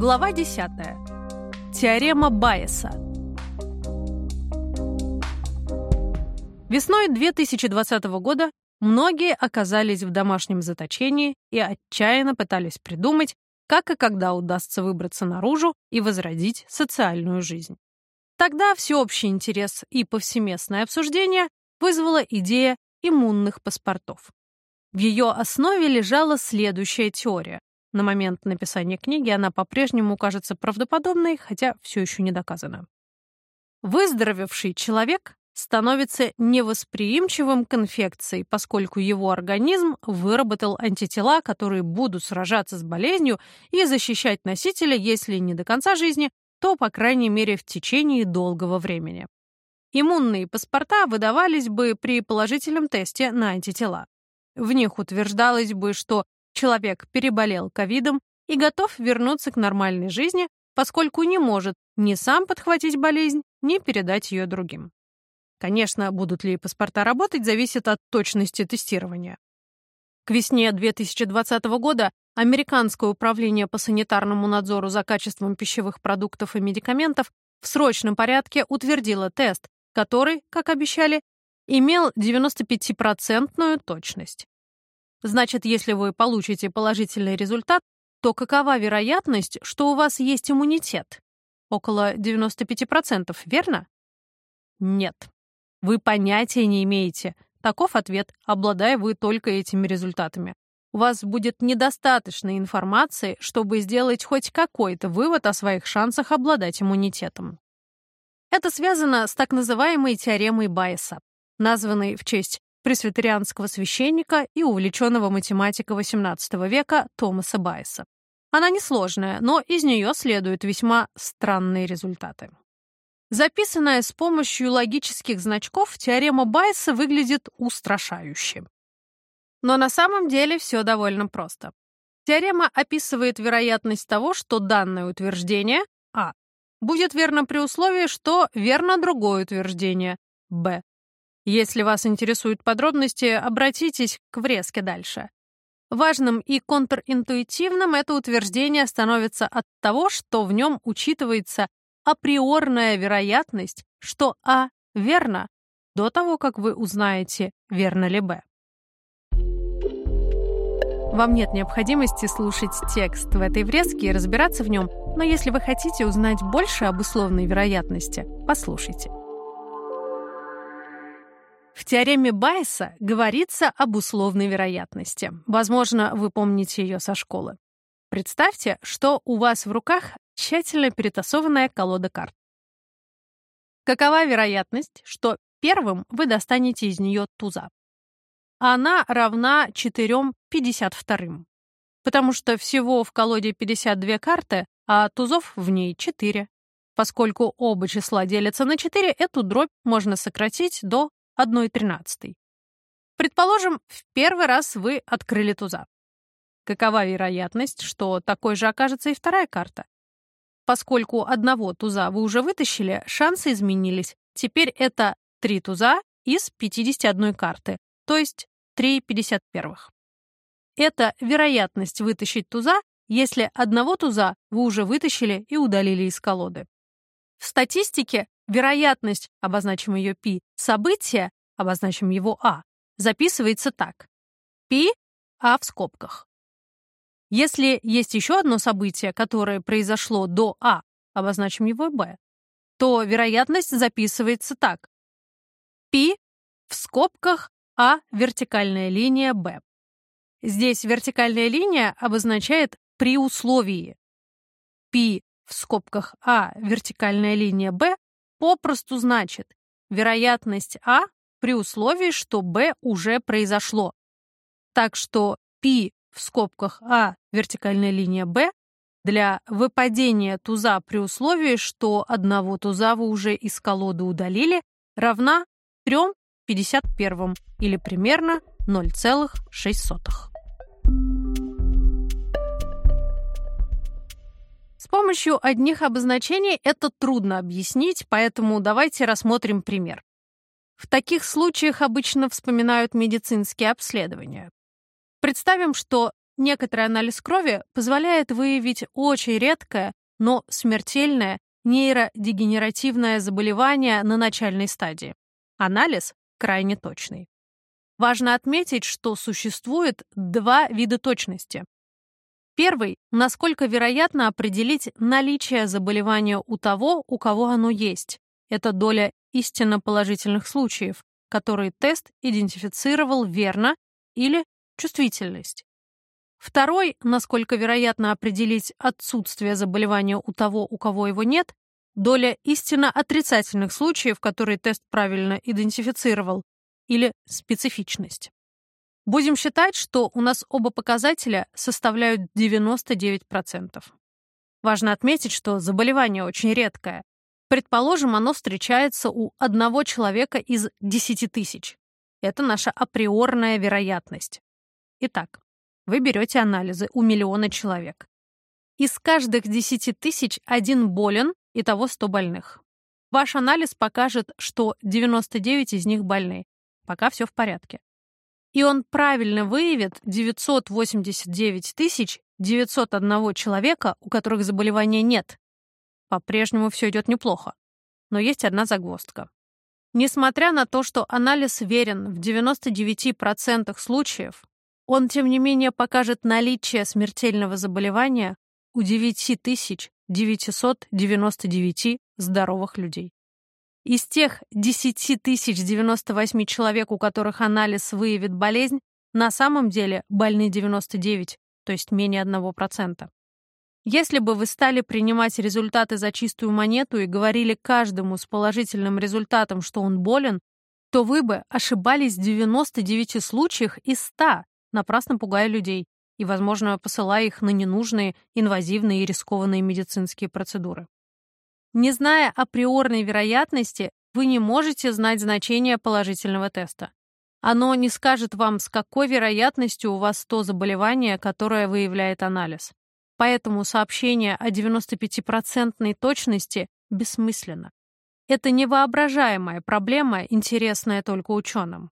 Глава 10. Теорема Байеса. Весной 2020 года многие оказались в домашнем заточении и отчаянно пытались придумать, как и когда удастся выбраться наружу и возродить социальную жизнь. Тогда всеобщий интерес и повсеместное обсуждение вызвала идея иммунных паспортов. В ее основе лежала следующая теория. На момент написания книги она по-прежнему кажется правдоподобной, хотя все еще не доказана. Выздоровевший человек становится невосприимчивым к инфекции, поскольку его организм выработал антитела, которые будут сражаться с болезнью и защищать носителя, если не до конца жизни, то, по крайней мере, в течение долгого времени. Иммунные паспорта выдавались бы при положительном тесте на антитела. В них утверждалось бы, что человек переболел ковидом и готов вернуться к нормальной жизни, поскольку не может ни сам подхватить болезнь, ни передать ее другим. Конечно, будут ли паспорта работать, зависит от точности тестирования. К весне 2020 года Американское управление по санитарному надзору за качеством пищевых продуктов и медикаментов в срочном порядке утвердило тест, который, как обещали, имел 95% точность. Значит, если вы получите положительный результат, то какова вероятность, что у вас есть иммунитет? Около 95%, верно? Нет. Вы понятия не имеете. Таков ответ, обладая вы только этими результатами. У вас будет недостаточно информации, чтобы сделать хоть какой-то вывод о своих шансах обладать иммунитетом. Это связано с так называемой теоремой Байеса, названной в честь пресвитерианского священника и увлеченного математика XVIII века Томаса Байеса. Она несложная, но из нее следуют весьма странные результаты. Записанная с помощью логических значков, теорема Байеса выглядит устрашающе. Но на самом деле все довольно просто. Теорема описывает вероятность того, что данное утверждение А будет верно при условии, что верно другое утверждение Б. Если вас интересуют подробности, обратитесь к врезке дальше. Важным и контринтуитивным это утверждение становится от того, что в нем учитывается априорная вероятность, что А верно до того, как вы узнаете, верно ли Б. Вам нет необходимости слушать текст в этой врезке и разбираться в нем, но если вы хотите узнать больше об условной вероятности, послушайте. В теореме Байеса говорится об условной вероятности. Возможно, вы помните ее со школы. Представьте, что у вас в руках тщательно перетасованная колода карт. Какова вероятность, что первым вы достанете из нее туза? Она равна 4,52. Потому что всего в колоде 52 карты, а тузов в ней 4. Поскольку оба числа делятся на 4, эту дробь можно сократить до 1,13. Предположим, в первый раз вы открыли туза. Какова вероятность, что такой же окажется и вторая карта? Поскольку одного туза вы уже вытащили, шансы изменились. Теперь это три туза из 51 карты, то есть 3,51. Это вероятность вытащить туза, если одного туза вы уже вытащили и удалили из колоды. В статистике вероятность, обозначим ее π, события, обозначим его а, записывается так. π, а в скобках. Если есть еще одно событие, которое произошло до А, обозначим его Б, то вероятность записывается так. Пи в скобках А вертикальная линия Б. Здесь вертикальная линия обозначает при условии. Пи в скобках А вертикальная линия Б попросту значит вероятность А при условии, что Б уже произошло. Так что π в скобках А вертикальная линия Б для выпадения туза при условии, что одного туза вы уже из колоды удалили, равна 3,51 или примерно 0,6. С помощью одних обозначений это трудно объяснить, поэтому давайте рассмотрим пример. В таких случаях обычно вспоминают медицинские обследования. Представим, что Некоторый анализ крови позволяет выявить очень редкое, но смертельное нейродегенеративное заболевание на начальной стадии. Анализ крайне точный. Важно отметить, что существует два вида точности. Первый – насколько вероятно определить наличие заболевания у того, у кого оно есть. Это доля истинно положительных случаев, которые тест идентифицировал верно или чувствительность. Второй, насколько вероятно определить отсутствие заболевания у того, у кого его нет, доля истинно отрицательных случаев, которые тест правильно идентифицировал, или специфичность. Будем считать, что у нас оба показателя составляют 99%. Важно отметить, что заболевание очень редкое. Предположим, оно встречается у одного человека из 10 тысяч. Это наша априорная вероятность. Итак, вы берете анализы у миллиона человек. Из каждых 10 тысяч один болен, и того 100 больных. Ваш анализ покажет, что 99 из них больны. Пока все в порядке. И он правильно выявит 989 тысяч 901 человека, у которых заболевания нет. По-прежнему все идет неплохо. Но есть одна загвоздка. Несмотря на то, что анализ верен в 99% случаев, он, тем не менее, покажет наличие смертельного заболевания у 9999 здоровых людей. Из тех 10 098 человек, у которых анализ выявит болезнь, на самом деле больны 99, то есть менее 1%. Если бы вы стали принимать результаты за чистую монету и говорили каждому с положительным результатом, что он болен, то вы бы ошибались в 99 случаях из 100, напрасно пугая людей и, возможно, посылая их на ненужные, инвазивные и рискованные медицинские процедуры. Не зная априорной вероятности, вы не можете знать значение положительного теста. Оно не скажет вам, с какой вероятностью у вас то заболевание, которое выявляет анализ. Поэтому сообщение о 95% точности бессмысленно. Это невоображаемая проблема, интересная только ученым.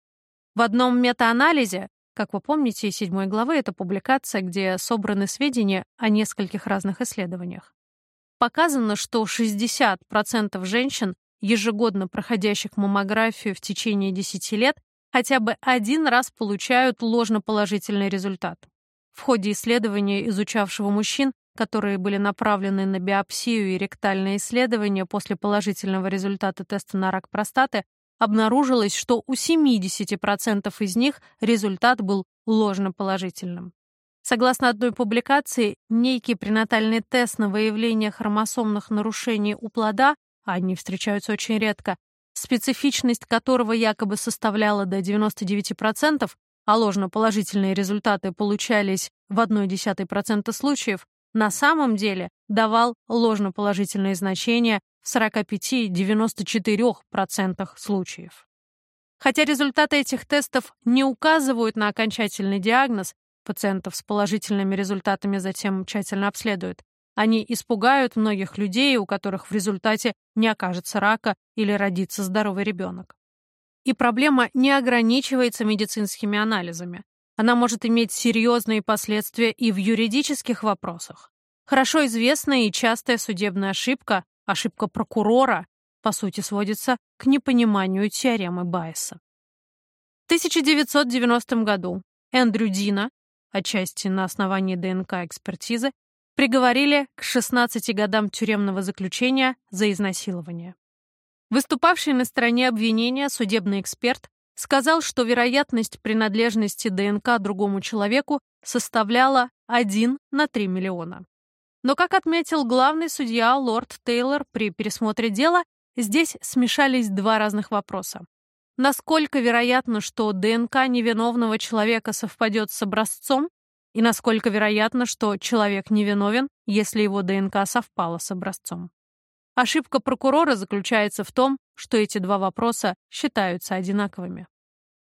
В одном метаанализе как вы помните, из седьмой главы это публикация, где собраны сведения о нескольких разных исследованиях. Показано, что 60% женщин, ежегодно проходящих маммографию в течение 10 лет, хотя бы один раз получают ложноположительный результат. В ходе исследования, изучавшего мужчин, которые были направлены на биопсию и ректальное исследование после положительного результата теста на рак простаты, обнаружилось, что у 70% из них результат был ложноположительным. Согласно одной публикации, некий пренатальный тест на выявление хромосомных нарушений у плода, а они встречаются очень редко, специфичность которого якобы составляла до 99%, а ложноположительные результаты получались в 0,1% случаев, на самом деле давал ложноположительные значения в 45-94% случаев. Хотя результаты этих тестов не указывают на окончательный диагноз, пациентов с положительными результатами затем тщательно обследуют, они испугают многих людей, у которых в результате не окажется рака или родится здоровый ребенок. И проблема не ограничивается медицинскими анализами. Она может иметь серьезные последствия и в юридических вопросах. Хорошо известная и частая судебная ошибка Ошибка прокурора, по сути, сводится к непониманию теоремы Байеса. В 1990 году Эндрю Дина, отчасти на основании ДНК-экспертизы, приговорили к 16 годам тюремного заключения за изнасилование. Выступавший на стороне обвинения судебный эксперт сказал, что вероятность принадлежности ДНК другому человеку составляла 1 на 3 миллиона. Но, как отметил главный судья лорд Тейлор при пересмотре дела, здесь смешались два разных вопроса. Насколько вероятно, что ДНК невиновного человека совпадет с образцом, и насколько вероятно, что человек невиновен, если его ДНК совпала с образцом. Ошибка прокурора заключается в том, что эти два вопроса считаются одинаковыми.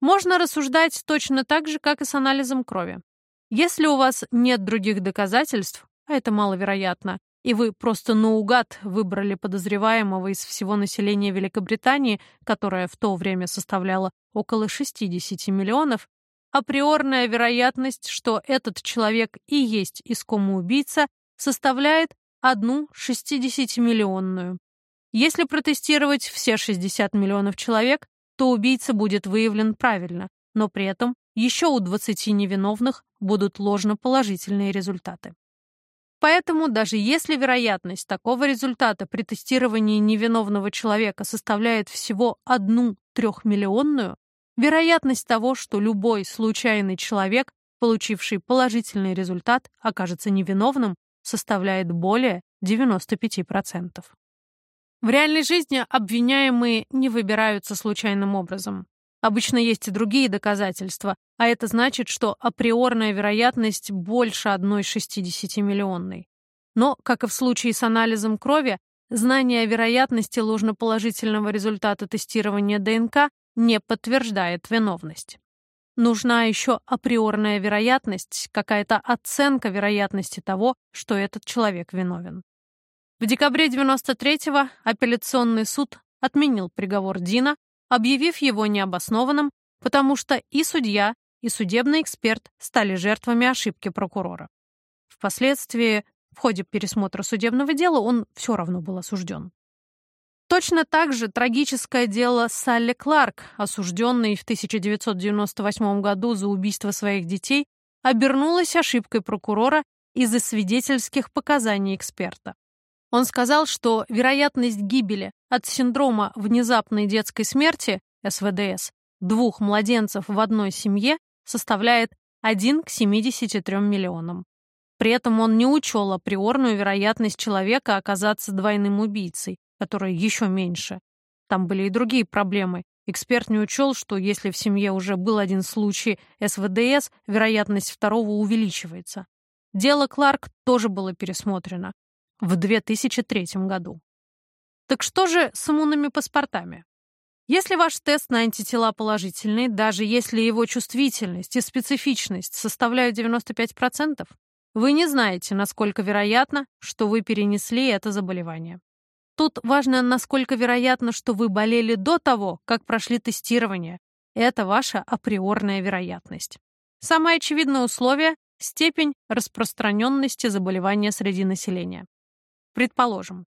Можно рассуждать точно так же, как и с анализом крови. Если у вас нет других доказательств, а это маловероятно, и вы просто наугад выбрали подозреваемого из всего населения Великобритании, которое в то время составляло около 60 миллионов, априорная вероятность, что этот человек и есть искомоубийца, составляет одну 60-миллионную. Если протестировать все 60 миллионов человек, то убийца будет выявлен правильно, но при этом еще у 20 невиновных будут ложноположительные результаты. Поэтому даже если вероятность такого результата при тестировании невиновного человека составляет всего одну трехмиллионную, вероятность того, что любой случайный человек, получивший положительный результат, окажется невиновным, составляет более 95%. В реальной жизни обвиняемые не выбираются случайным образом. Обычно есть и другие доказательства, а это значит, что априорная вероятность больше одной 60-миллионной. Но, как и в случае с анализом крови, знание о вероятности ложноположительного результата тестирования ДНК не подтверждает виновность. Нужна еще априорная вероятность, какая-то оценка вероятности того, что этот человек виновен. В декабре 93-го апелляционный суд отменил приговор Дина, объявив его необоснованным, потому что и судья, и судебный эксперт стали жертвами ошибки прокурора. Впоследствии, в ходе пересмотра судебного дела, он все равно был осужден. Точно так же трагическое дело Салли Кларк, осужденной в 1998 году за убийство своих детей, обернулось ошибкой прокурора из-за свидетельских показаний эксперта. Он сказал, что вероятность гибели от синдрома внезапной детской смерти, СВДС, двух младенцев в одной семье составляет 1 к 73 миллионам. При этом он не учел априорную вероятность человека оказаться двойным убийцей, которая еще меньше. Там были и другие проблемы. Эксперт не учел, что если в семье уже был один случай СВДС, вероятность второго увеличивается. Дело Кларк тоже было пересмотрено в 2003 году. Так что же с иммунными паспортами? Если ваш тест на антитела положительный, даже если его чувствительность и специфичность составляют 95%, вы не знаете, насколько вероятно, что вы перенесли это заболевание. Тут важно, насколько вероятно, что вы болели до того, как прошли тестирование. Это ваша априорная вероятность. Самое очевидное условие – степень распространенности заболевания среди населения. Предположим,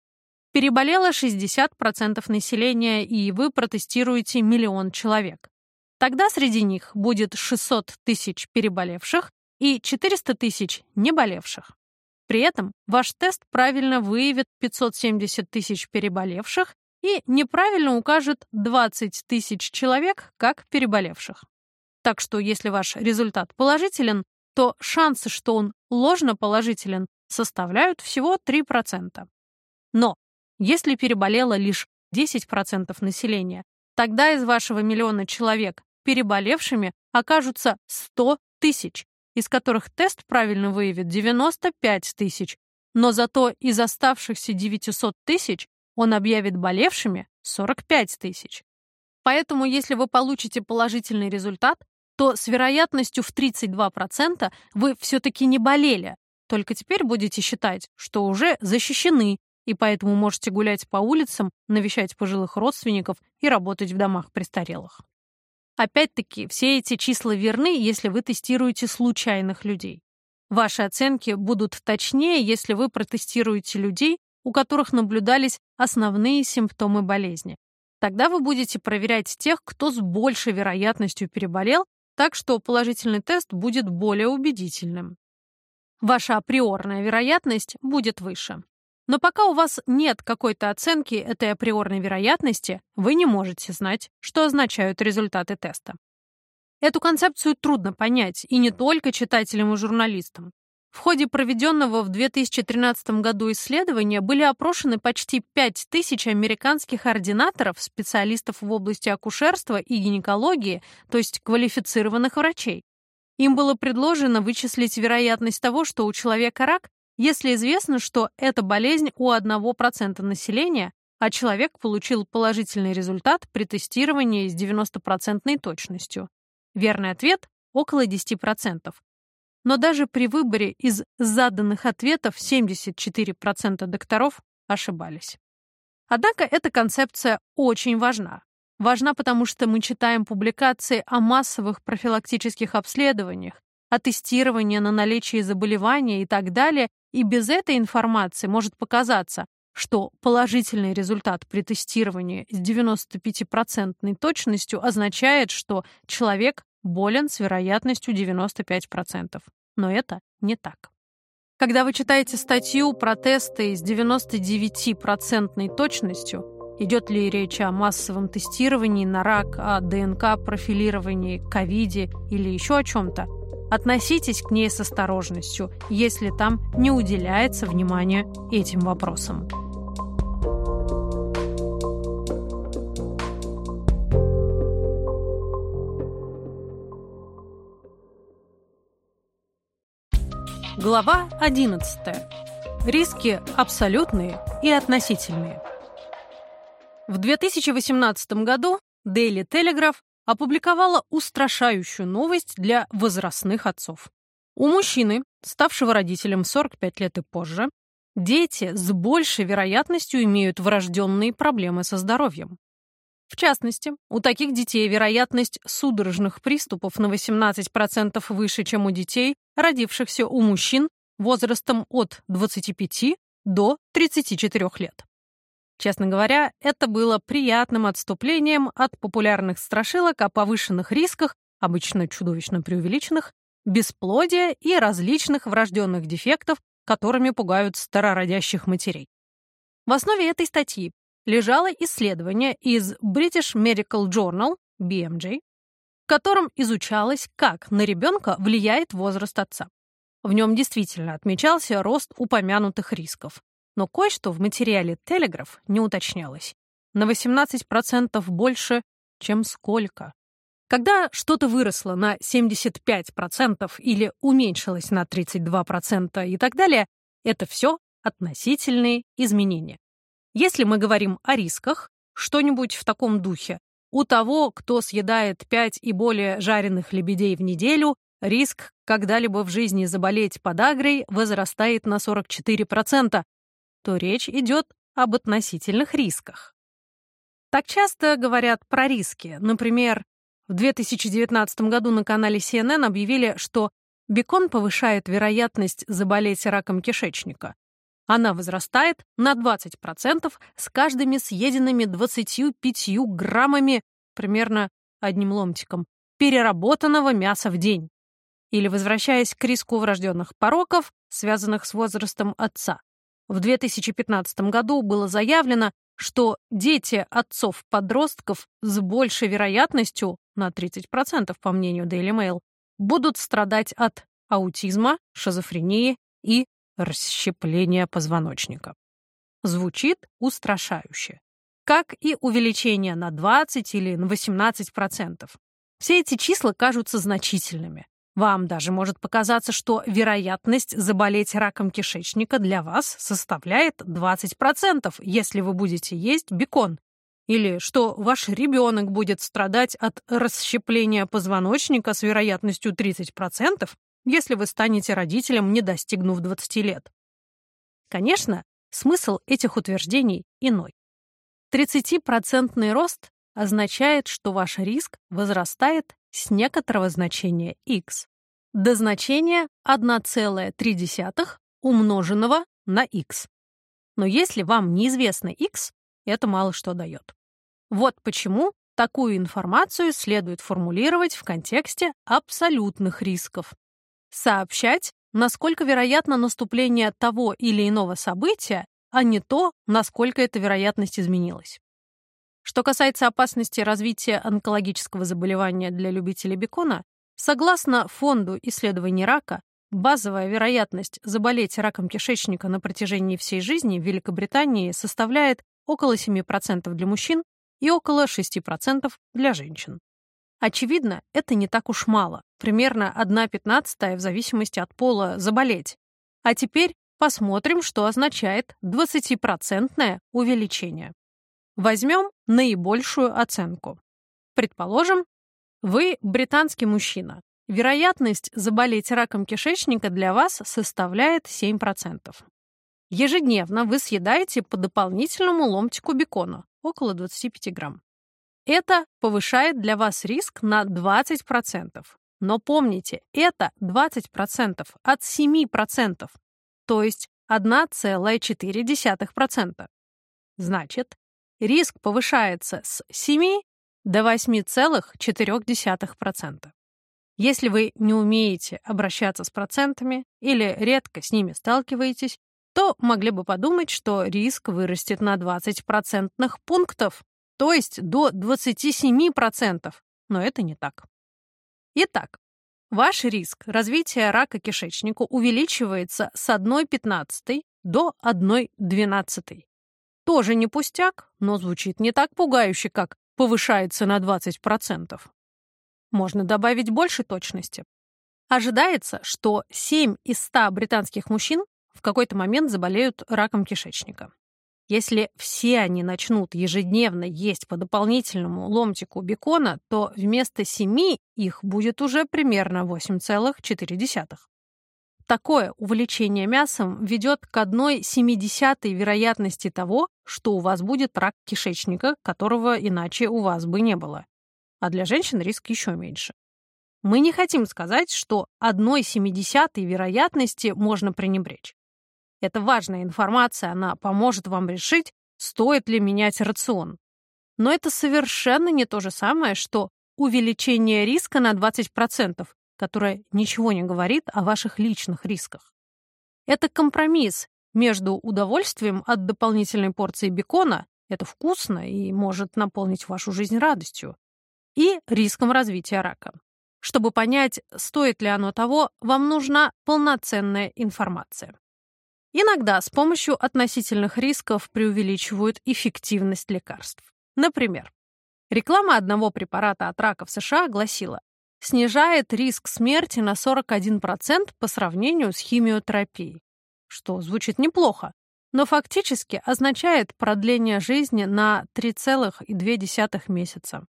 переболело 60% населения, и вы протестируете миллион человек. Тогда среди них будет 600 тысяч переболевших и 400 тысяч неболевших. При этом ваш тест правильно выявит 570 тысяч переболевших и неправильно укажет 20 тысяч человек как переболевших. Так что если ваш результат положителен, то шансы, что он ложно положителен, составляют всего 3%. Но если переболело лишь 10% населения, тогда из вашего миллиона человек переболевшими окажутся 100 тысяч, из которых тест правильно выявит 95 тысяч, но зато из оставшихся 900 тысяч он объявит болевшими 45 тысяч. Поэтому, если вы получите положительный результат, то с вероятностью в 32% вы все-таки не болели, только теперь будете считать, что уже защищены, и поэтому можете гулять по улицам, навещать пожилых родственников и работать в домах престарелых. Опять-таки, все эти числа верны, если вы тестируете случайных людей. Ваши оценки будут точнее, если вы протестируете людей, у которых наблюдались основные симптомы болезни. Тогда вы будете проверять тех, кто с большей вероятностью переболел, так что положительный тест будет более убедительным ваша априорная вероятность будет выше. Но пока у вас нет какой-то оценки этой априорной вероятности, вы не можете знать, что означают результаты теста. Эту концепцию трудно понять, и не только читателям и журналистам. В ходе проведенного в 2013 году исследования были опрошены почти 5000 американских ординаторов, специалистов в области акушерства и гинекологии, то есть квалифицированных врачей. Им было предложено вычислить вероятность того, что у человека рак, если известно, что это болезнь у 1% населения, а человек получил положительный результат при тестировании с 90% точностью. Верный ответ – около 10%. Но даже при выборе из заданных ответов 74% докторов ошибались. Однако эта концепция очень важна. важна, потому что мы читаем публикации о массовых профилактических обследованиях, о тестировании на наличие заболевания и так далее, и без этой информации может показаться, что положительный результат при тестировании с 95% точностью означает, что человек болен с вероятностью 95%. Но это не так. Когда вы читаете статью про тесты с 99% точностью, идет ли речь о массовом тестировании на рак, о ДНК-профилировании, ковиде или еще о чем-то, относитесь к ней с осторожностью, если там не уделяется внимания этим вопросам. Глава 11. Риски абсолютные и относительные. В 2018 году Daily Telegraph опубликовала устрашающую новость для возрастных отцов. У мужчины, ставшего родителем 45 лет и позже, дети с большей вероятностью имеют врожденные проблемы со здоровьем. В частности, у таких детей вероятность судорожных приступов на 18% выше, чем у детей, родившихся у мужчин возрастом от 25 до 34 лет. Честно говоря, это было приятным отступлением от популярных страшилок о повышенных рисках, обычно чудовищно преувеличенных, бесплодия и различных врожденных дефектов, которыми пугают старородящих матерей. В основе этой статьи лежало исследование из British Medical Journal, BMJ, в котором изучалось, как на ребенка влияет возраст отца. В нем действительно отмечался рост упомянутых рисков. Но кое-что в материале «Телеграф» не уточнялось. На 18% больше, чем сколько. Когда что-то выросло на 75% или уменьшилось на 32% и так далее, это все относительные изменения. Если мы говорим о рисках, что-нибудь в таком духе, у того, кто съедает 5 и более жареных лебедей в неделю, риск когда-либо в жизни заболеть подагрой возрастает на 44%, то речь идет об относительных рисках. Так часто говорят про риски. Например, в 2019 году на канале CNN объявили, что бекон повышает вероятность заболеть раком кишечника. Она возрастает на 20% с каждыми съеденными 25 граммами, примерно одним ломтиком, переработанного мяса в день. Или возвращаясь к риску врожденных пороков, связанных с возрастом отца. В 2015 году было заявлено, что дети отцов-подростков с большей вероятностью, на 30% по мнению Daily Mail, будут страдать от аутизма, шизофрении и расщепления позвоночника. Звучит устрашающе. Как и увеличение на 20 или на 18%. Все эти числа кажутся значительными. Вам даже может показаться, что вероятность заболеть раком кишечника для вас составляет 20%, если вы будете есть бекон. Или что ваш ребенок будет страдать от расщепления позвоночника с вероятностью 30%, если вы станете родителем, не достигнув 20 лет. Конечно, смысл этих утверждений иной. 30% рост означает, что ваш риск возрастает с некоторого значения x до значения 1,3 умноженного на x. Но если вам неизвестно x, это мало что дает. Вот почему такую информацию следует формулировать в контексте абсолютных рисков сообщать, насколько вероятно наступление того или иного события, а не то, насколько эта вероятность изменилась. Что касается опасности развития онкологического заболевания для любителей бекона, согласно Фонду исследований рака, базовая вероятность заболеть раком кишечника на протяжении всей жизни в Великобритании составляет около 7% для мужчин и около 6% для женщин. Очевидно, это не так уж мало, примерно 1 пятнадцатая в зависимости от пола заболеть. А теперь посмотрим, что означает 20% увеличение. Возьмем наибольшую оценку. Предположим, вы британский мужчина. Вероятность заболеть раком кишечника для вас составляет 7%. Ежедневно вы съедаете по дополнительному ломтику бекона, около 25 грамм. Это повышает для вас риск на 20%. Но помните, это 20% от 7%, то есть 1,4%. Значит, риск повышается с 7 до 8,4%. Если вы не умеете обращаться с процентами или редко с ними сталкиваетесь, то могли бы подумать, что риск вырастет на 20 процентных пунктов, то есть до 27%, но это не так. Итак, ваш риск развития рака кишечника увеличивается с 1,15 до 1,12. Тоже не пустяк, но звучит не так пугающе, как повышается на 20%. Можно добавить больше точности. Ожидается, что 7 из 100 британских мужчин в какой-то момент заболеют раком кишечника. Если все они начнут ежедневно есть по дополнительному ломтику бекона, то вместо 7 их будет уже примерно 8,4. Такое увлечение мясом ведет к одной семидесятой вероятности того, что у вас будет рак кишечника, которого иначе у вас бы не было. А для женщин риск еще меньше. Мы не хотим сказать, что одной семидесятой вероятности можно пренебречь. Это важная информация, она поможет вам решить, стоит ли менять рацион. Но это совершенно не то же самое, что увеличение риска на 20%, которое ничего не говорит о ваших личных рисках. Это компромисс между удовольствием от дополнительной порции бекона, это вкусно и может наполнить вашу жизнь радостью, и риском развития рака. Чтобы понять, стоит ли оно того, вам нужна полноценная информация. Иногда с помощью относительных рисков преувеличивают эффективность лекарств. Например, реклама одного препарата от рака в США гласила, снижает риск смерти на 41% по сравнению с химиотерапией, что звучит неплохо, но фактически означает продление жизни на 3,2 месяца.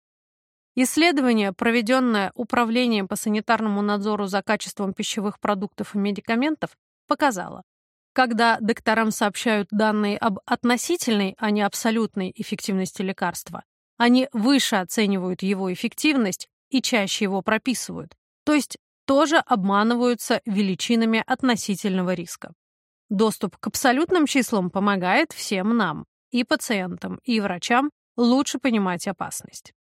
Исследование, проведенное Управлением по санитарному надзору за качеством пищевых продуктов и медикаментов, показало, когда докторам сообщают данные об относительной, а не абсолютной эффективности лекарства, они выше оценивают его эффективность и чаще его прописывают, то есть тоже обманываются величинами относительного риска. Доступ к абсолютным числам помогает всем нам, и пациентам, и врачам, лучше понимать опасность.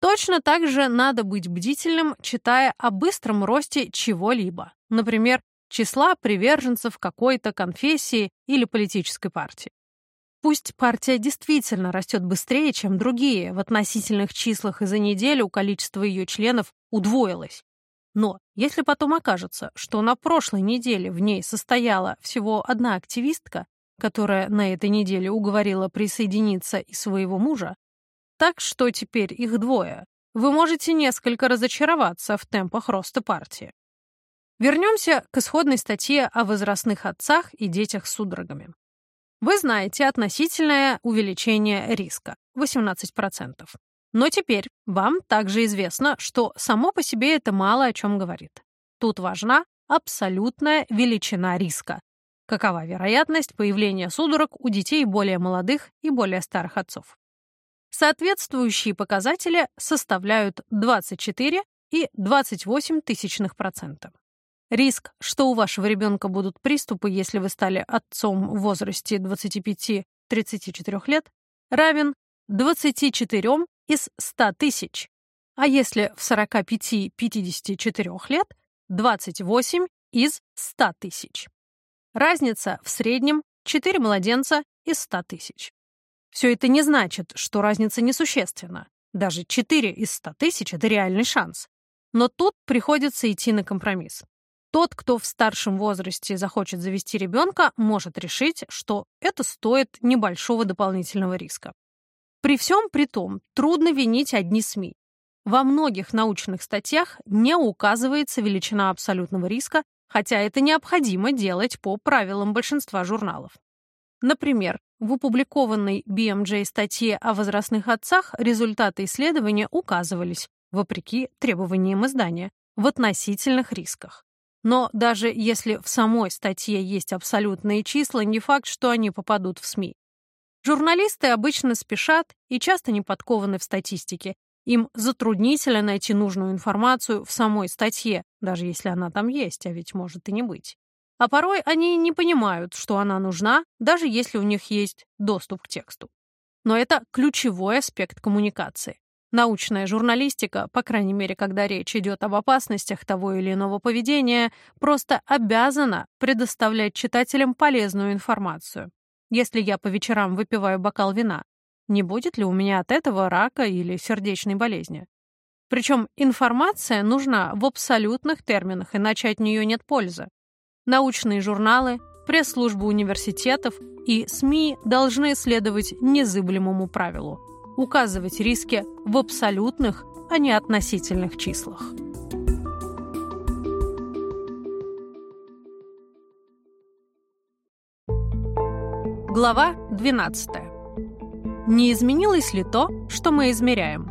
Точно так же надо быть бдительным, читая о быстром росте чего-либо, например, числа приверженцев какой-то конфессии или политической партии. Пусть партия действительно растет быстрее, чем другие, в относительных числах и за неделю количество ее членов удвоилось. Но если потом окажется, что на прошлой неделе в ней состояла всего одна активистка, которая на этой неделе уговорила присоединиться и своего мужа, так что теперь их двое, вы можете несколько разочароваться в темпах роста партии. Вернемся к исходной статье о возрастных отцах и детях с судорогами. Вы знаете относительное увеличение риска – 18%. Но теперь вам также известно, что само по себе это мало о чем говорит. Тут важна абсолютная величина риска. Какова вероятность появления судорог у детей более молодых и более старых отцов? Соответствующие показатели составляют 24 и 28 тысячных процента. Риск, что у вашего ребенка будут приступы, если вы стали отцом в возрасте 25-34 лет, равен 24 из 100 тысяч, а если в 45-54 лет – 28 из 100 тысяч. Разница в среднем 4 младенца из 100 тысяч. Все это не значит, что разница несущественна. Даже 4 из 100 тысяч – это реальный шанс. Но тут приходится идти на компромисс. Тот, кто в старшем возрасте захочет завести ребенка, может решить, что это стоит небольшого дополнительного риска. При всем при том, трудно винить одни СМИ. Во многих научных статьях не указывается величина абсолютного риска, хотя это необходимо делать по правилам большинства журналов. Например, в опубликованной BMJ статье о возрастных отцах результаты исследования указывались, вопреки требованиям издания, в относительных рисках. Но даже если в самой статье есть абсолютные числа, не факт, что они попадут в СМИ. Журналисты обычно спешат и часто не подкованы в статистике. Им затруднительно найти нужную информацию в самой статье, даже если она там есть, а ведь может и не быть. А порой они не понимают, что она нужна, даже если у них есть доступ к тексту. Но это ключевой аспект коммуникации. Научная журналистика, по крайней мере, когда речь идет об опасностях того или иного поведения, просто обязана предоставлять читателям полезную информацию. Если я по вечерам выпиваю бокал вина, не будет ли у меня от этого рака или сердечной болезни? Причем информация нужна в абсолютных терминах, иначе от нее нет пользы. Научные журналы, пресс-службы университетов и СМИ должны следовать незыблемому правилу – указывать риски в абсолютных, а не относительных числах. Глава 12. Не изменилось ли то, что мы измеряем?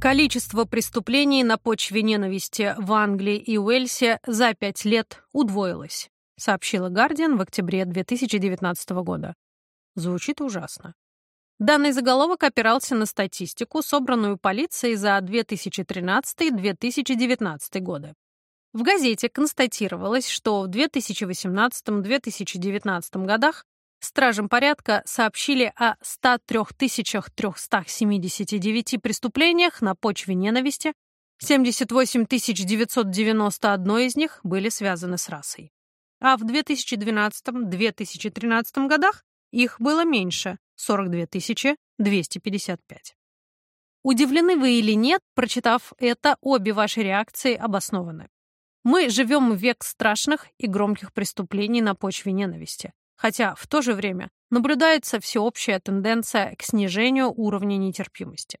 Количество преступлений на почве ненависти в Англии и Уэльсе за пять лет удвоилось, сообщила Гардиан в октябре 2019 года. Звучит ужасно. Данный заголовок опирался на статистику, собранную полицией за 2013-2019 годы. В газете констатировалось, что в 2018-2019 годах стражам порядка сообщили о 103 379 преступлениях на почве ненависти, 78 991 из них были связаны с расой. А в 2012-2013 годах их было меньше — 42 255. Удивлены вы или нет, прочитав это, обе ваши реакции обоснованы. Мы живем в век страшных и громких преступлений на почве ненависти, хотя в то же время наблюдается всеобщая тенденция к снижению уровня нетерпимости.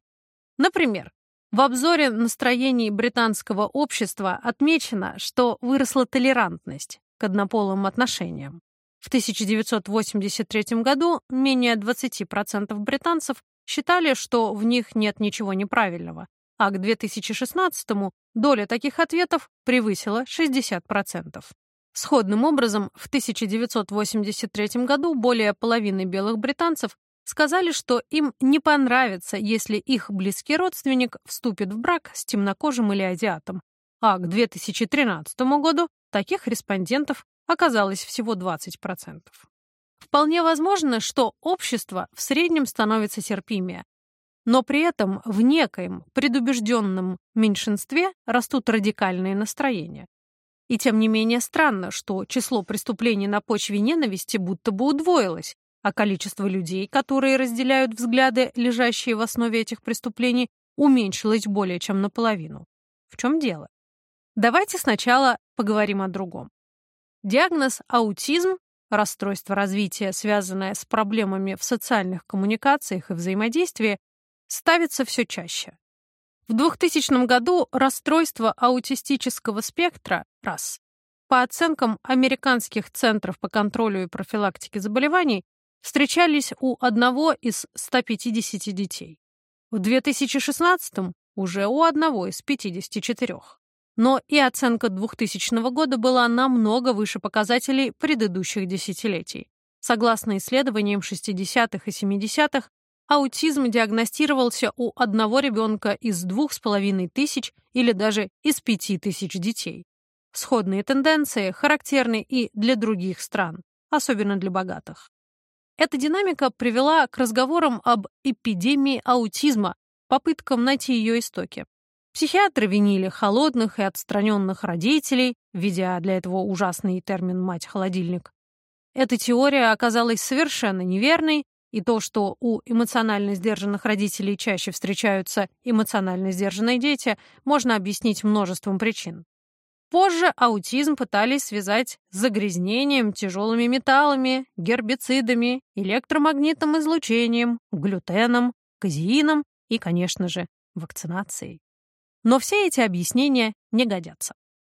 Например, в обзоре настроений британского общества отмечено, что выросла толерантность к однополым отношениям. В 1983 году менее 20% британцев считали, что в них нет ничего неправильного, а к 2016 доля таких ответов превысила 60%. Сходным образом, в 1983 году более половины белых британцев сказали, что им не понравится, если их близкий родственник вступит в брак с темнокожим или азиатом, а к 2013 году таких респондентов оказалось всего 20%. Вполне возможно, что общество в среднем становится терпимее, но при этом в некоем предубежденном меньшинстве растут радикальные настроения. И тем не менее странно, что число преступлений на почве ненависти будто бы удвоилось, а количество людей, которые разделяют взгляды, лежащие в основе этих преступлений, уменьшилось более чем наполовину. В чем дело? Давайте сначала поговорим о другом. Диагноз аутизм, расстройство развития, связанное с проблемами в социальных коммуникациях и взаимодействии, ставится все чаще. В 2000 году расстройство аутистического спектра раз по оценкам американских центров по контролю и профилактике заболеваний встречались у одного из 150 детей. В 2016 уже у одного из 54. Но и оценка 2000 года была намного выше показателей предыдущих десятилетий. Согласно исследованиям 60-х и 70-х, аутизм диагностировался у одного ребенка из двух с половиной тысяч или даже из пяти тысяч детей. Сходные тенденции характерны и для других стран, особенно для богатых. Эта динамика привела к разговорам об эпидемии аутизма, попыткам найти ее истоки. Психиатры винили холодных и отстраненных родителей, введя для этого ужасный термин «мать-холодильник». Эта теория оказалась совершенно неверной, и то, что у эмоционально сдержанных родителей чаще встречаются эмоционально сдержанные дети, можно объяснить множеством причин. Позже аутизм пытались связать с загрязнением тяжелыми металлами, гербицидами, электромагнитным излучением, глютеном, казеином и, конечно же, вакцинацией. Но все эти объяснения не годятся.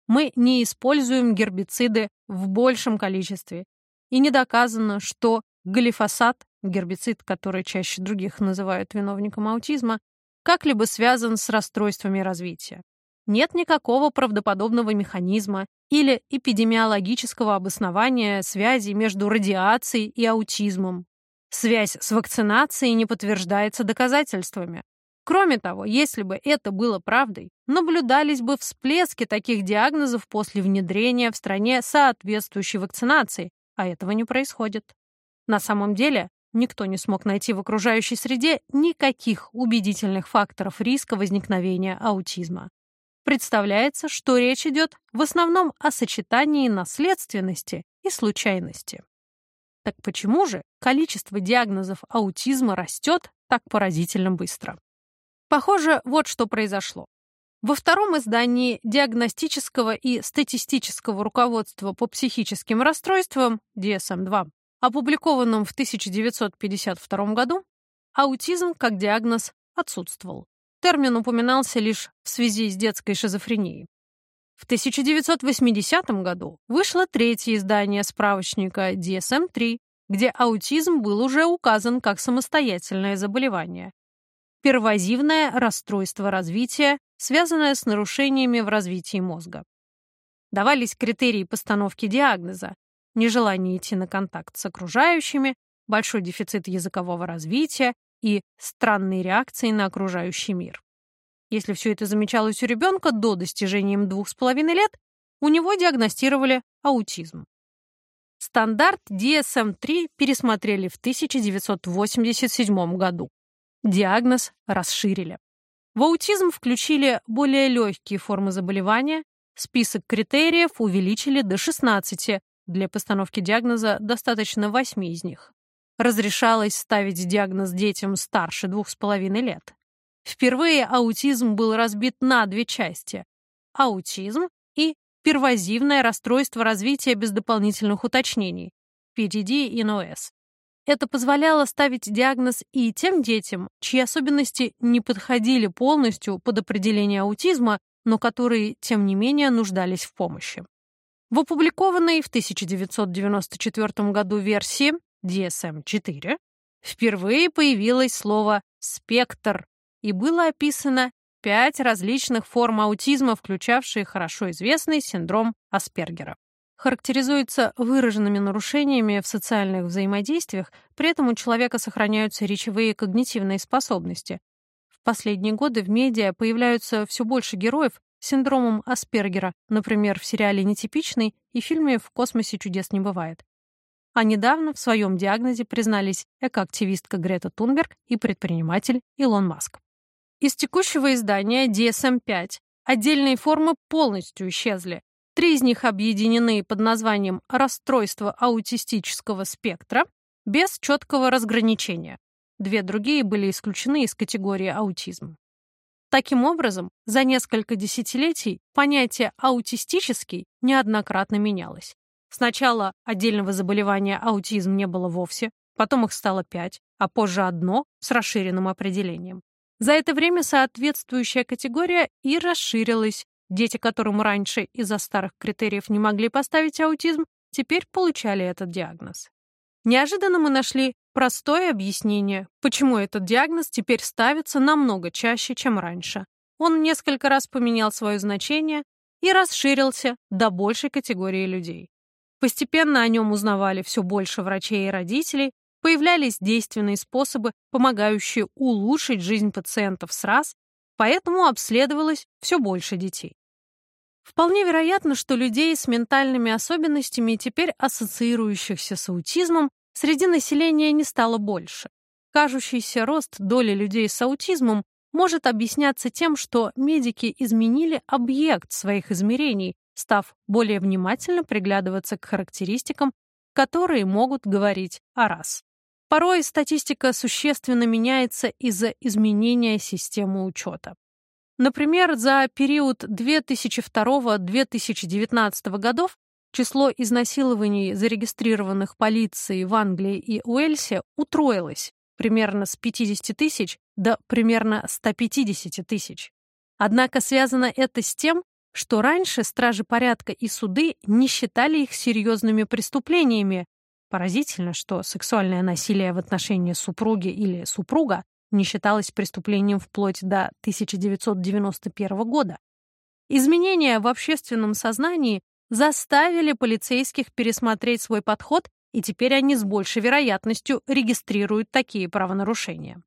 Мы не используем гербициды в большем количестве. И не доказано, что глифосат, гербицид, который чаще других называют виновником аутизма, как-либо связан с расстройствами развития. Нет никакого правдоподобного механизма, или эпидемиологического обоснования связи между радиацией и аутизмом. Связь с вакцинацией не подтверждается доказательствами. Кроме того, если бы это было правдой, наблюдались бы всплески таких диагнозов после внедрения в стране соответствующей вакцинации, а этого не происходит. На самом деле, никто не смог найти в окружающей среде никаких убедительных факторов риска возникновения аутизма. Представляется, что речь идет в основном о сочетании наследственности и случайности. Так почему же количество диагнозов аутизма растет так поразительно быстро? Похоже, вот что произошло. Во втором издании диагностического и статистического руководства по психическим расстройствам DSM-2, опубликованном в 1952 году, аутизм как диагноз отсутствовал. Термин упоминался лишь в связи с детской шизофренией. В 1980 году вышло третье издание справочника DSM-3, где аутизм был уже указан как самостоятельное заболевание. Первозивное расстройство развития, связанное с нарушениями в развитии мозга. Давались критерии постановки диагноза, нежелание идти на контакт с окружающими, большой дефицит языкового развития и странные реакции на окружающий мир. Если все это замечалось у ребенка до достижения им двух с половиной лет, у него диагностировали аутизм. Стандарт DSM-3 пересмотрели в 1987 году. Диагноз расширили. В аутизм включили более легкие формы заболевания, список критериев увеличили до 16, для постановки диагноза достаточно 8 из них разрешалось ставить диагноз детям старше двух с половиной лет. Впервые аутизм был разбит на две части – аутизм и первозивное расстройство развития без дополнительных уточнений – PDD и НОС. Это позволяло ставить диагноз и тем детям, чьи особенности не подходили полностью под определение аутизма, но которые, тем не менее, нуждались в помощи. В опубликованной в 1994 году версии DSM-4 впервые появилось слово «спектр» и было описано пять различных форм аутизма, включавшие хорошо известный синдром Аспергера. Характеризуется выраженными нарушениями в социальных взаимодействиях, при этом у человека сохраняются речевые и когнитивные способности. В последние годы в медиа появляются все больше героев с синдромом Аспергера, например, в сериале «Нетипичный» и фильме «В космосе чудес не бывает» а недавно в своем диагнозе признались экоактивистка Грета Тунберг и предприниматель Илон Маск. Из текущего издания DSM-5 отдельные формы полностью исчезли. Три из них объединены под названием «расстройство аутистического спектра» без четкого разграничения. Две другие были исключены из категории аутизм. Таким образом, за несколько десятилетий понятие «аутистический» неоднократно менялось. Сначала отдельного заболевания аутизм не было вовсе, потом их стало пять, а позже одно с расширенным определением. За это время соответствующая категория и расширилась. Дети, которым раньше из-за старых критериев не могли поставить аутизм, теперь получали этот диагноз. Неожиданно мы нашли простое объяснение, почему этот диагноз теперь ставится намного чаще, чем раньше. Он несколько раз поменял свое значение и расширился до большей категории людей. Постепенно о нем узнавали все больше врачей и родителей, появлялись действенные способы, помогающие улучшить жизнь пациентов с раз, поэтому обследовалось все больше детей. Вполне вероятно, что людей с ментальными особенностями, теперь ассоциирующихся с аутизмом, среди населения не стало больше. Кажущийся рост доли людей с аутизмом может объясняться тем, что медики изменили объект своих измерений, став более внимательно приглядываться к характеристикам, которые могут говорить о раз. Порой статистика существенно меняется из-за изменения системы учета. Например, за период 2002-2019 годов число изнасилований, зарегистрированных полицией в Англии и Уэльсе, утроилось примерно с 50 тысяч до примерно 150 тысяч. Однако связано это с тем, что раньше стражи порядка и суды не считали их серьезными преступлениями. Поразительно, что сексуальное насилие в отношении супруги или супруга не считалось преступлением вплоть до 1991 года. Изменения в общественном сознании заставили полицейских пересмотреть свой подход, и теперь они с большей вероятностью регистрируют такие правонарушения.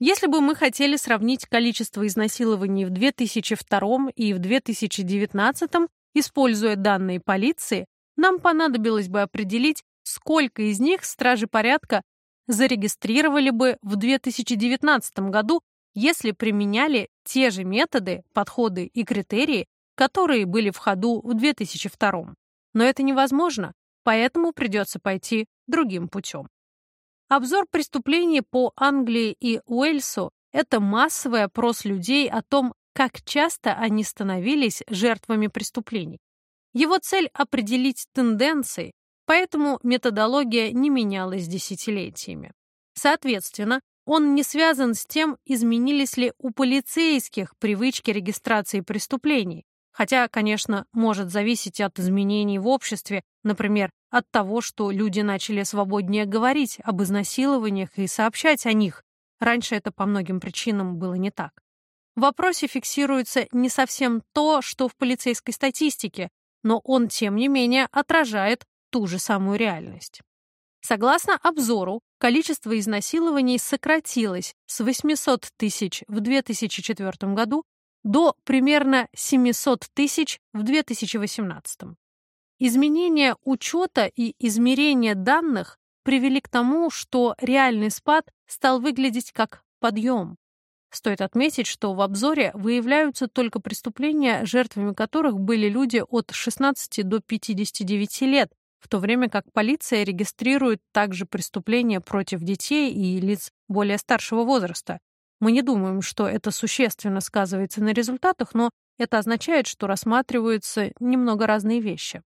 Если бы мы хотели сравнить количество изнасилований в 2002 и в 2019, используя данные полиции, нам понадобилось бы определить, сколько из них стражи порядка зарегистрировали бы в 2019 году, если применяли те же методы, подходы и критерии, которые были в ходу в 2002. Но это невозможно, поэтому придется пойти другим путем. Обзор преступлений по Англии и Уэльсу – это массовый опрос людей о том, как часто они становились жертвами преступлений. Его цель – определить тенденции, поэтому методология не менялась десятилетиями. Соответственно, он не связан с тем, изменились ли у полицейских привычки регистрации преступлений, хотя, конечно, может зависеть от изменений в обществе, например, от того, что люди начали свободнее говорить об изнасилованиях и сообщать о них. Раньше это по многим причинам было не так. В вопросе фиксируется не совсем то, что в полицейской статистике, но он, тем не менее, отражает ту же самую реальность. Согласно обзору, количество изнасилований сократилось с 800 тысяч в 2004 году до примерно 700 тысяч в 2018. Изменение учета и измерения данных привели к тому, что реальный спад стал выглядеть как подъем. Стоит отметить, что в обзоре выявляются только преступления, жертвами которых были люди от 16 до 59 лет, в то время как полиция регистрирует также преступления против детей и лиц более старшего возраста. Мы не думаем, что это существенно сказывается на результатах, но это означает, что рассматриваются немного разные вещи.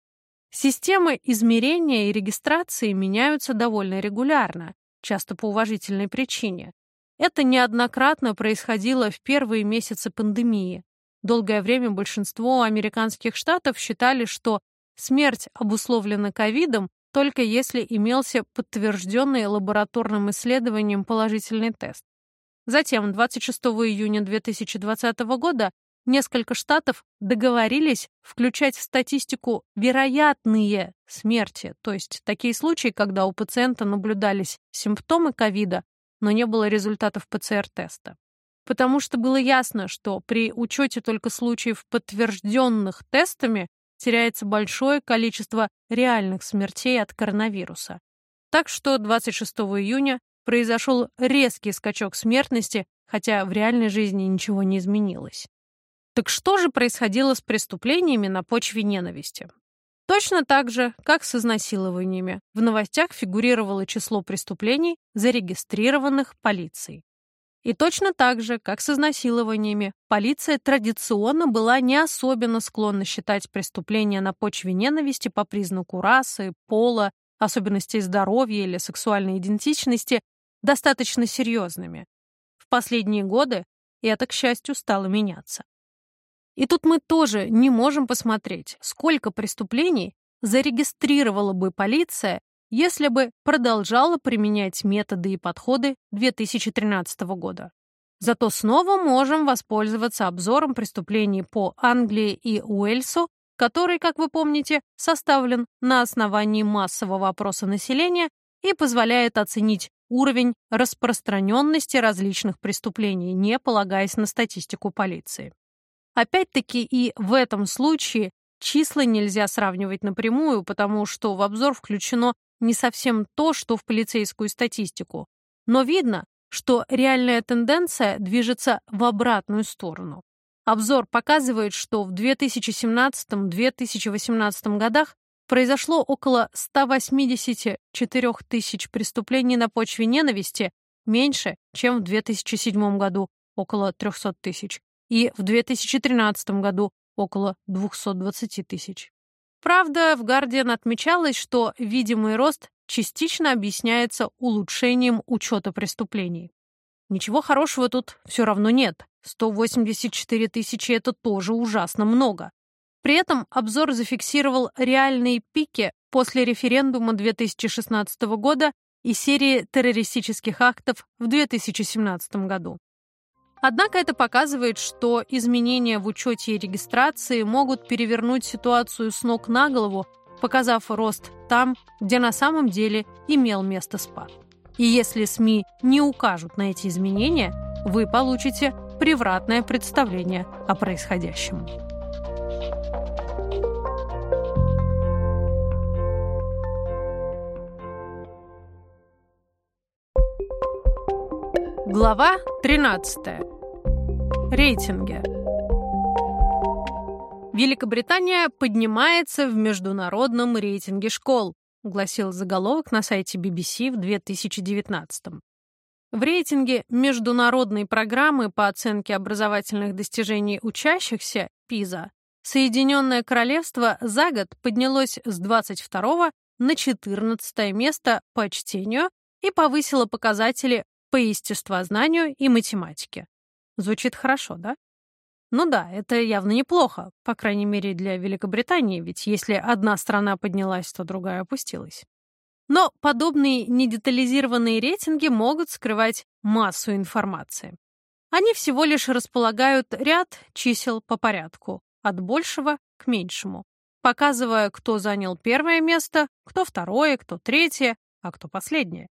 Системы измерения и регистрации меняются довольно регулярно, часто по уважительной причине. Это неоднократно происходило в первые месяцы пандемии. Долгое время большинство американских штатов считали, что смерть обусловлена ковидом только если имелся подтвержденный лабораторным исследованием положительный тест. Затем, 26 июня 2020 года, несколько штатов договорились включать в статистику вероятные смерти, то есть такие случаи, когда у пациента наблюдались симптомы ковида, но не было результатов ПЦР-теста. Потому что было ясно, что при учете только случаев, подтвержденных тестами, теряется большое количество реальных смертей от коронавируса. Так что 26 июня произошел резкий скачок смертности, хотя в реальной жизни ничего не изменилось. Так что же происходило с преступлениями на почве ненависти? Точно так же, как с изнасилованиями, в новостях фигурировало число преступлений, зарегистрированных полицией. И точно так же, как с изнасилованиями, полиция традиционно была не особенно склонна считать преступления на почве ненависти по признаку расы, пола, особенностей здоровья или сексуальной идентичности достаточно серьезными. В последние годы это, к счастью, стало меняться. И тут мы тоже не можем посмотреть, сколько преступлений зарегистрировала бы полиция, если бы продолжала применять методы и подходы 2013 года. Зато снова можем воспользоваться обзором преступлений по Англии и Уэльсу, который, как вы помните, составлен на основании массового опроса населения и позволяет оценить уровень распространенности различных преступлений, не полагаясь на статистику полиции. Опять-таки и в этом случае числа нельзя сравнивать напрямую, потому что в обзор включено не совсем то, что в полицейскую статистику. Но видно, что реальная тенденция движется в обратную сторону. Обзор показывает, что в 2017-2018 годах произошло около 184 тысяч преступлений на почве ненависти, меньше, чем в 2007 году, около 300 тысяч и в 2013 году около 220 тысяч. Правда, в «Гардиан» отмечалось, что видимый рост частично объясняется улучшением учета преступлений. Ничего хорошего тут все равно нет. 184 тысячи – это тоже ужасно много. При этом обзор зафиксировал реальные пики после референдума 2016 года и серии террористических актов в 2017 году. Однако это показывает, что изменения в учете и регистрации могут перевернуть ситуацию с ног на голову, показав рост там, где на самом деле имел место спад. И если СМИ не укажут на эти изменения, вы получите превратное представление о происходящем. Глава 13. Рейтинги. Великобритания поднимается в международном рейтинге школ, гласил заголовок на сайте BBC в 2019 В рейтинге международной программы по оценке образовательных достижений учащихся ПИЗа Соединенное Королевство за год поднялось с 22 на 14 место по чтению и повысило показатели по естествознанию и математике. Звучит хорошо, да? Ну да, это явно неплохо, по крайней мере для Великобритании, ведь если одна страна поднялась, то другая опустилась. Но подобные недетализированные рейтинги могут скрывать массу информации. Они всего лишь располагают ряд чисел по порядку, от большего к меньшему, показывая, кто занял первое место, кто второе, кто третье, а кто последнее.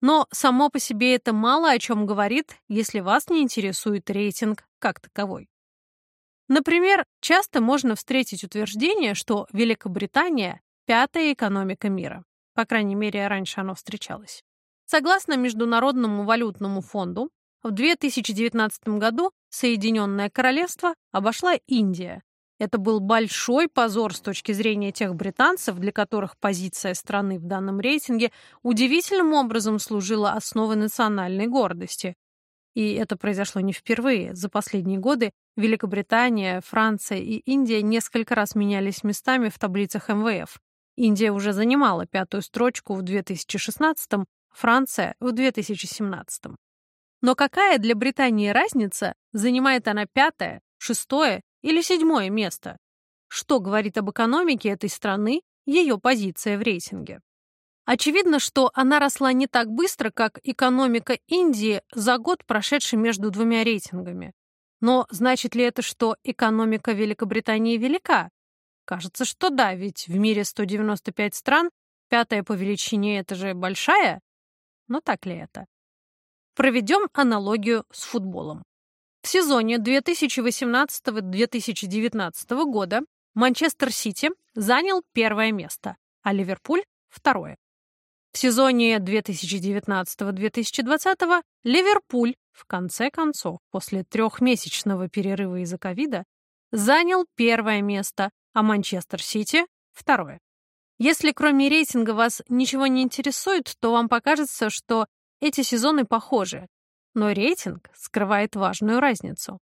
Но само по себе это мало о чем говорит, если вас не интересует рейтинг как таковой. Например, часто можно встретить утверждение, что Великобритания – пятая экономика мира. По крайней мере, раньше оно встречалось. Согласно Международному валютному фонду, в 2019 году Соединенное Королевство обошла Индия, это был большой позор с точки зрения тех британцев, для которых позиция страны в данном рейтинге удивительным образом служила основой национальной гордости. И это произошло не впервые. За последние годы Великобритания, Франция и Индия несколько раз менялись местами в таблицах МВФ. Индия уже занимала пятую строчку в 2016 Франция в 2017 Но какая для Британии разница, занимает она пятое, шестое или седьмое место. Что говорит об экономике этой страны ее позиция в рейтинге? Очевидно, что она росла не так быстро, как экономика Индии за год, прошедший между двумя рейтингами. Но значит ли это, что экономика Великобритании велика? Кажется, что да, ведь в мире 195 стран, пятая по величине — это же большая. Но так ли это? Проведем аналогию с футболом. В сезоне 2018-2019 года Манчестер Сити занял первое место, а Ливерпуль — второе. В сезоне 2019-2020 Ливерпуль, в конце концов, после трехмесячного перерыва из-за ковида, занял первое место, а Манчестер Сити — второе. Если кроме рейтинга вас ничего не интересует, то вам покажется, что эти сезоны похожи, но рейтинг скрывает важную разницу.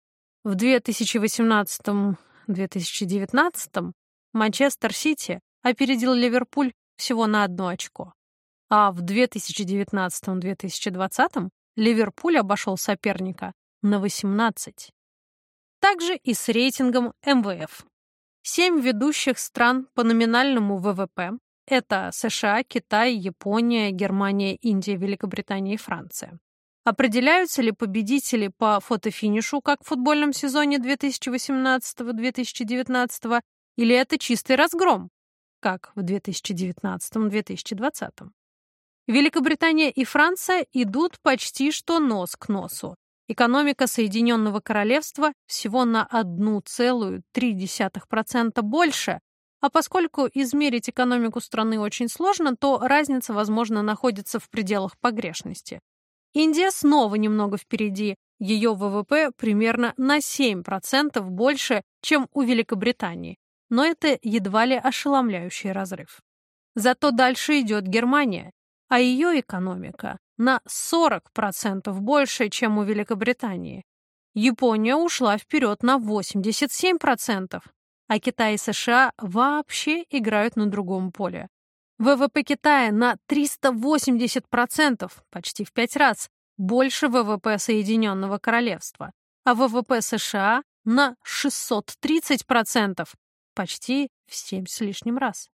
В 2018-2019 Манчестер Сити опередил Ливерпуль всего на одно очко, а в 2019-2020 Ливерпуль обошел соперника на 18. Также и с рейтингом МВФ. Семь ведущих стран по номинальному ВВП – это США, Китай, Япония, Германия, Индия, Великобритания и Франция. Определяются ли победители по фотофинишу, как в футбольном сезоне 2018-2019, или это чистый разгром, как в 2019-2020? Великобритания и Франция идут почти что нос к носу. Экономика Соединенного Королевства всего на 1,3% больше, а поскольку измерить экономику страны очень сложно, то разница, возможно, находится в пределах погрешности. Индия снова немного впереди. Ее ВВП примерно на 7% больше, чем у Великобритании. Но это едва ли ошеломляющий разрыв. Зато дальше идет Германия, а ее экономика на 40% больше, чем у Великобритании. Япония ушла вперед на 87%, а Китай и США вообще играют на другом поле. ВВП Китая на 380%, почти в пять раз, больше ВВП Соединенного Королевства, а ВВП США на 630%, почти в семь с лишним раз.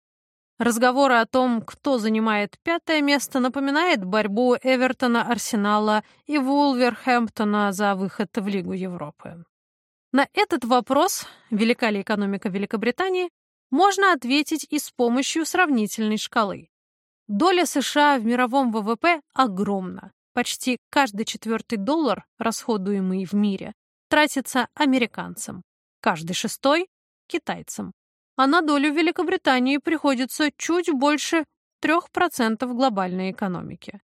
Разговоры о том, кто занимает пятое место, напоминает борьбу Эвертона, Арсенала и Вулверхэмптона за выход в Лигу Европы. На этот вопрос, велика ли экономика Великобритании, можно ответить и с помощью сравнительной шкалы. Доля США в мировом ВВП огромна. Почти каждый четвертый доллар, расходуемый в мире, тратится американцам, каждый шестой — китайцам. А на долю Великобритании приходится чуть больше 3% глобальной экономики.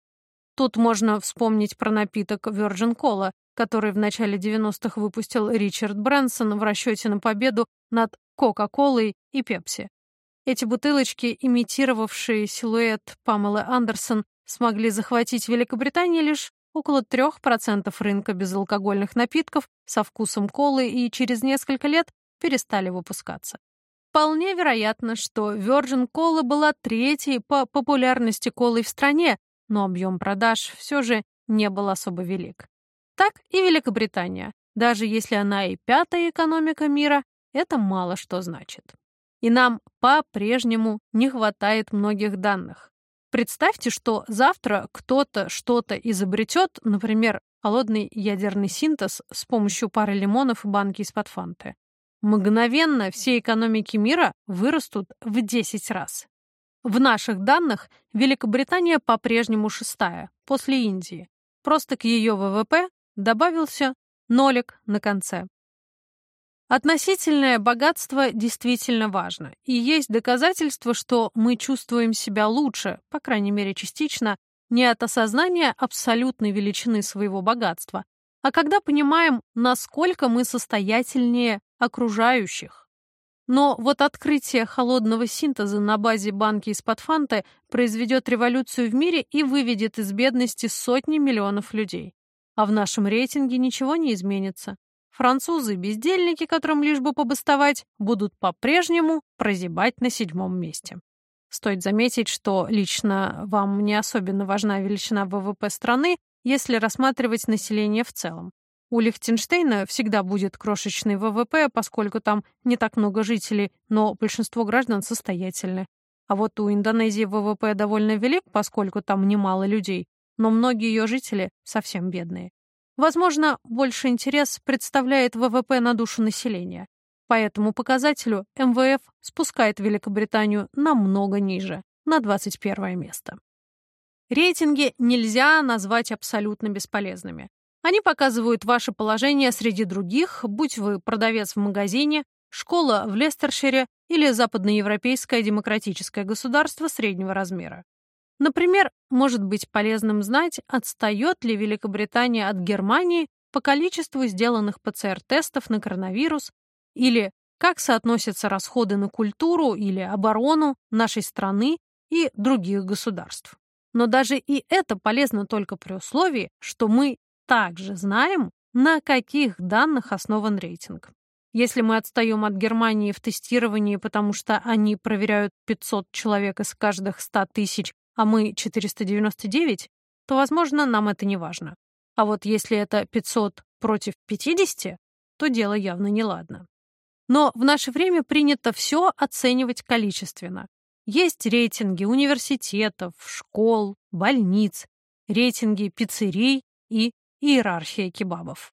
Тут можно вспомнить про напиток Virgin Cola, который в начале 90-х выпустил Ричард Брэнсон в расчете на победу над Кока-Колой и Пепси. Эти бутылочки, имитировавшие силуэт Памелы Андерсон, смогли захватить в Великобритании лишь около 3% рынка безалкогольных напитков со вкусом колы и через несколько лет перестали выпускаться. Вполне вероятно, что Virgin Cola была третьей по популярности колой в стране, но объем продаж все же не был особо велик. Так и Великобритания. Даже если она и пятая экономика мира, это мало что значит. И нам по-прежнему не хватает многих данных. Представьте, что завтра кто-то что-то изобретет, например, холодный ядерный синтез с помощью пары лимонов и банки из-под фанты. Мгновенно все экономики мира вырастут в 10 раз. В наших данных Великобритания по-прежнему шестая, после Индии. Просто к ее ВВП добавился нолик на конце. Относительное богатство действительно важно, и есть доказательства, что мы чувствуем себя лучше, по крайней мере частично, не от осознания абсолютной величины своего богатства, а когда понимаем, насколько мы состоятельнее окружающих. Но вот открытие холодного синтеза на базе банки из-под фанты произведет революцию в мире и выведет из бедности сотни миллионов людей а в нашем рейтинге ничего не изменится. Французы-бездельники, которым лишь бы побастовать, будут по-прежнему прозябать на седьмом месте. Стоит заметить, что лично вам не особенно важна величина ВВП страны, если рассматривать население в целом. У Лихтенштейна всегда будет крошечный ВВП, поскольку там не так много жителей, но большинство граждан состоятельны. А вот у Индонезии ВВП довольно велик, поскольку там немало людей, но многие ее жители совсем бедные. Возможно, больше интерес представляет ВВП на душу населения. По этому показателю МВФ спускает Великобританию намного ниже, на 21 место. Рейтинги нельзя назвать абсолютно бесполезными. Они показывают ваше положение среди других, будь вы продавец в магазине, школа в Лестершире или западноевропейское демократическое государство среднего размера. Например, может быть полезным знать, отстает ли Великобритания от Германии по количеству сделанных ПЦР-тестов на коронавирус или как соотносятся расходы на культуру или оборону нашей страны и других государств. Но даже и это полезно только при условии, что мы также знаем, на каких данных основан рейтинг. Если мы отстаем от Германии в тестировании, потому что они проверяют 500 человек из каждых 100 тысяч а мы 499, то, возможно, нам это не важно. А вот если это 500 против 50, то дело явно неладно. Но в наше время принято все оценивать количественно. Есть рейтинги университетов, школ, больниц, рейтинги пиццерий и иерархия кебабов.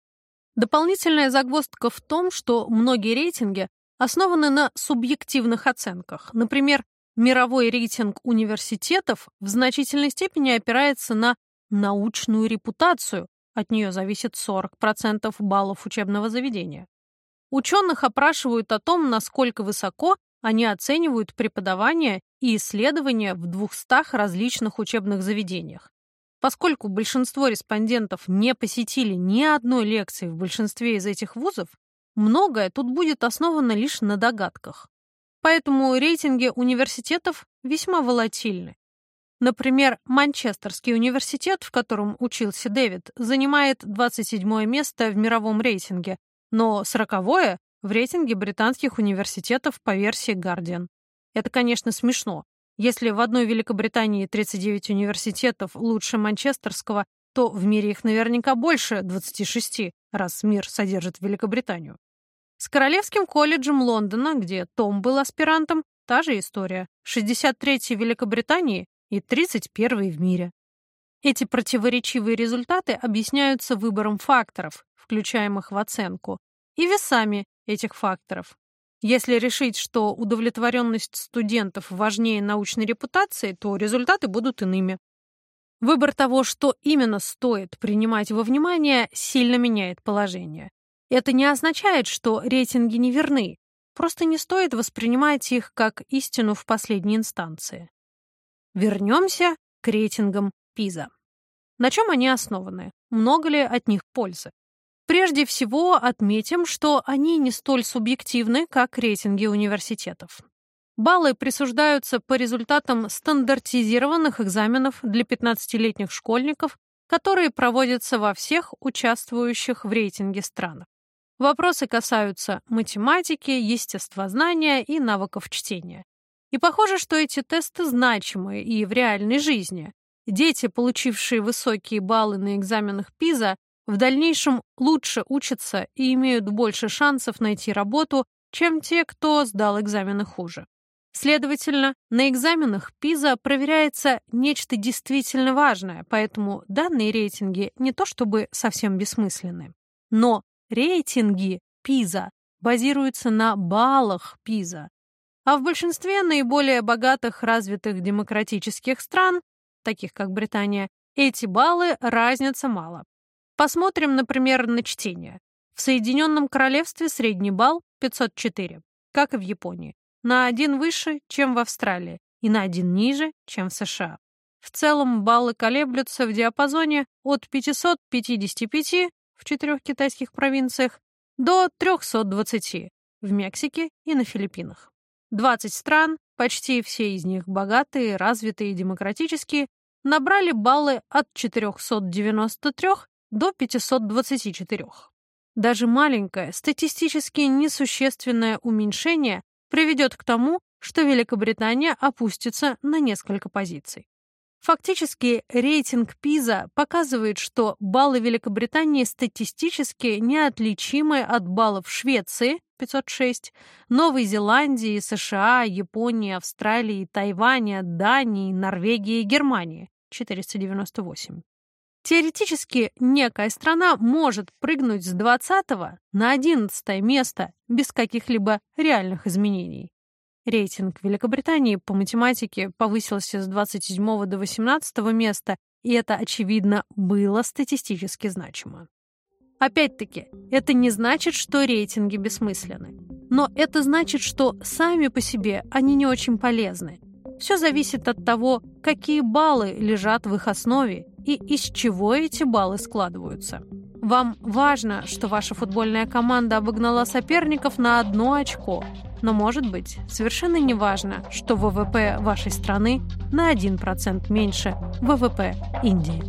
Дополнительная загвоздка в том, что многие рейтинги основаны на субъективных оценках. Например, Мировой рейтинг университетов в значительной степени опирается на научную репутацию, от нее зависит 40% баллов учебного заведения. Ученых опрашивают о том, насколько высоко они оценивают преподавание и исследования в 200 различных учебных заведениях. Поскольку большинство респондентов не посетили ни одной лекции в большинстве из этих вузов, многое тут будет основано лишь на догадках. Поэтому рейтинги университетов весьма волатильны. Например, Манчестерский университет, в котором учился Дэвид, занимает 27 место в мировом рейтинге, но 40 в рейтинге британских университетов по версии Guardian. Это, конечно, смешно. Если в одной Великобритании 39 университетов лучше Манчестерского, то в мире их наверняка больше 26, раз мир содержит Великобританию. С Королевским колледжем Лондона, где Том был аспирантом, та же история. 63-й в Великобритании и 31-й в мире. Эти противоречивые результаты объясняются выбором факторов, включаемых в оценку, и весами этих факторов. Если решить, что удовлетворенность студентов важнее научной репутации, то результаты будут иными. Выбор того, что именно стоит принимать во внимание, сильно меняет положение. Это не означает, что рейтинги не верны, просто не стоит воспринимать их как истину в последней инстанции. Вернемся к рейтингам ПИЗа. На чем они основаны? Много ли от них пользы? Прежде всего отметим, что они не столь субъективны, как рейтинги университетов. Баллы присуждаются по результатам стандартизированных экзаменов для 15-летних школьников, которые проводятся во всех участвующих в рейтинге странах. Вопросы касаются математики, естествознания и навыков чтения. И похоже, что эти тесты значимы и в реальной жизни. Дети, получившие высокие баллы на экзаменах ПИЗа, в дальнейшем лучше учатся и имеют больше шансов найти работу, чем те, кто сдал экзамены хуже. Следовательно, на экзаменах ПИЗа проверяется нечто действительно важное, поэтому данные рейтинги не то чтобы совсем бессмысленны. Но рейтинги ПИЗа базируются на баллах ПИЗа. А в большинстве наиболее богатых развитых демократических стран, таких как Британия, эти баллы разнятся мало. Посмотрим, например, на чтение. В Соединенном Королевстве средний балл 504, как и в Японии на один выше, чем в Австралии, и на один ниже, чем в США. В целом баллы колеблются в диапазоне от 555 в четырех китайских провинциях до 320 в Мексике и на Филиппинах. 20 стран, почти все из них богатые, развитые и демократические, набрали баллы от 493 до 524. Даже маленькое, статистически несущественное уменьшение приведет к тому, что Великобритания опустится на несколько позиций. Фактически, рейтинг ПИЗа показывает, что баллы Великобритании статистически неотличимы от баллов Швеции 506, Новой Зеландии, США, Японии, Австралии, Тайваня, Дании, Норвегии и Германии 498. Теоретически, некая страна может прыгнуть с 20 на 11 место без каких-либо реальных изменений. Рейтинг Великобритании по математике повысился с 27 до 18 места, и это, очевидно, было статистически значимо. Опять-таки, это не значит, что рейтинги бессмысленны. Но это значит, что сами по себе они не очень полезны. Все зависит от того, какие баллы лежат в их основе и из чего эти баллы складываются. Вам важно, что ваша футбольная команда обогнала соперников на одно очко, но может быть совершенно не важно, что ВВП вашей страны на 1% меньше ВВП Индии.